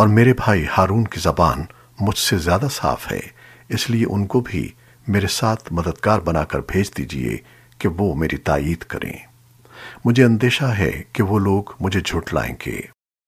اور میرے بھائی ہارون کی زبان مجھ سے زیادہ صاف ہے، اس لیے ان کو بھی میرے ساتھ مددگار بنا کر بھیج دیجیے کہ وہ میری تائید کریں۔ مجھے اندیشہ ہے کہ وہ لوگ مجھے جھٹلائیں گے۔